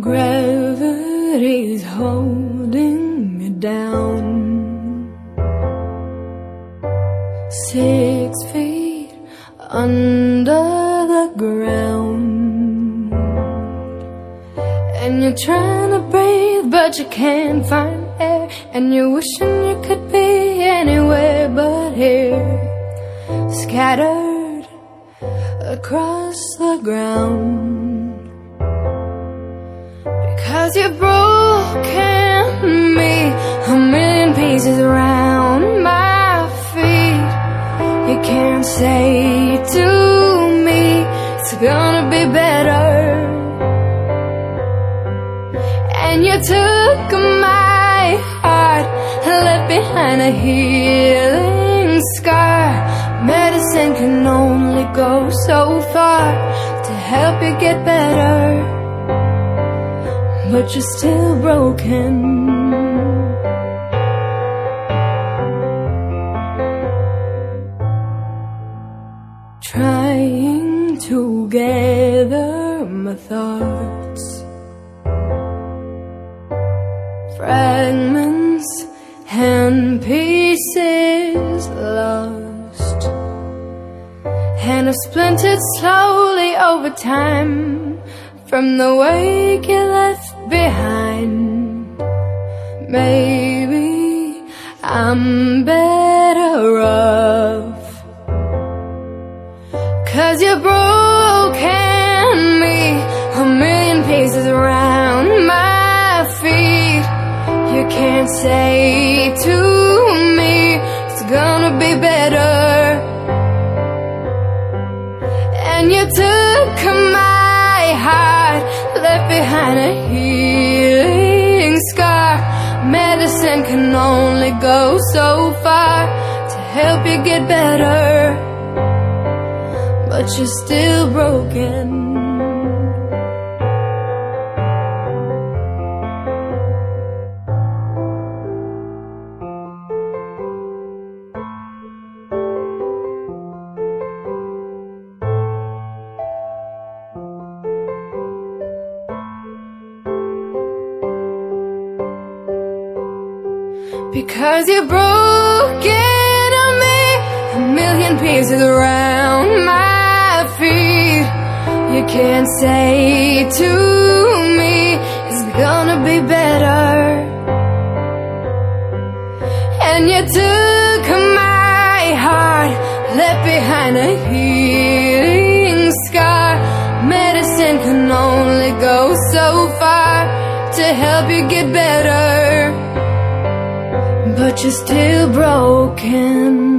Gravity's holding me down. Six feet under the ground. And you're trying to breathe, but you can't find air. And you're wishing you could be anywhere but here. Scattered across the ground. Because you've broken me a million pieces around my feet. You can't say to me it's gonna be better. And you took my heart and left behind a healing scar. Medicine can only go so far to help you get better but you're still broken. Trying to gather my thoughts, fragments and pieces lost, and I've splintered slowly over time from the wake you left behind. Maybe I'm better off. Cause you broken me a million pieces around my feet. You can't say to me it's gonna be better. And you took my heart, behind a healing scar. Medicine can only go so far to help you get better, but you're still broken. Because you broke it on me A million pieces around my feet. You can't say to me It's gonna be better. And you took my heart Left behind a healing scar. Medicine can only go so far To help you get better but you're still broken.